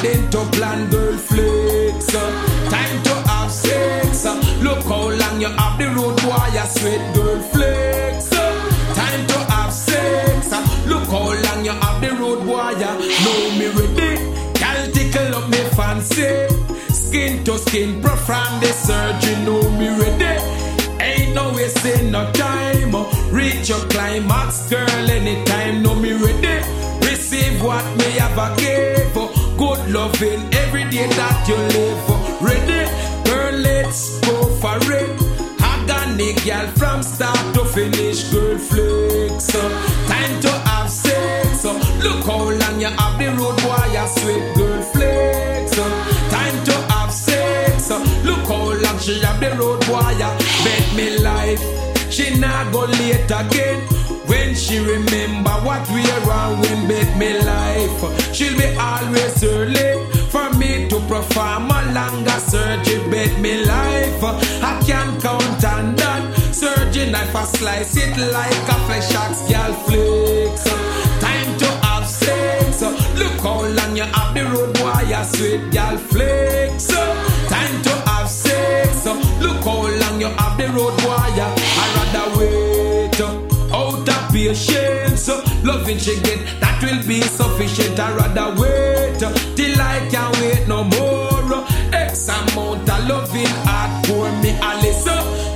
according to plan, girl flex. Uh. Time to have sex. Uh. Look how long you have the road, boy, you sweat, girl flex. Uh. Time to have sex. Look how long you have the road, boy, you know me ready. Girl, tickle up me fancy. Skin to skin, perform the surgery, know me ready. Ain't no wasting no time. Reach your climax, girl, anytime, know me ready. Receive what me have a give. Good loving every day that you live. Ready? Girl, let's go for it. Organic girl from start to finish, girl flex. Time to have sex. Look how long you have the road, boy, sweet girl flex. Time to have sex. Look how long she have the road, boy, bet me life. She not go late again. When she remember what we are when bet me life, she'll be always early for me to perform a longer surgery. Bet me life, I can't count on that. Surgery knife, I slice it like a flesh axe, girl flicks. Time to have sex. Look how long you have the road, boy, you sweet girl flicks. Time to have sex. Look how long you have the road, boy. I rather wait out of patience. Loving she get that will be sufficient. I rather wait till I can't wait no more. X amount of loving hard for me, Alice.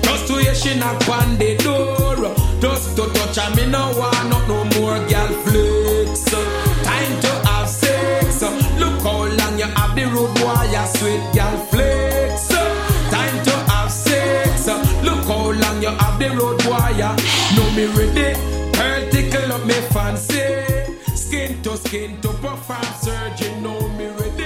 Just to hear she knock on the door. Just to touch her, me no want not no more girl flex. Time to have sex. Look how long you have the road, boy, you sweet girl flex. The road, you know me ready. Her tickle up me fancy. Skin to skin to perform surgery, know me ready.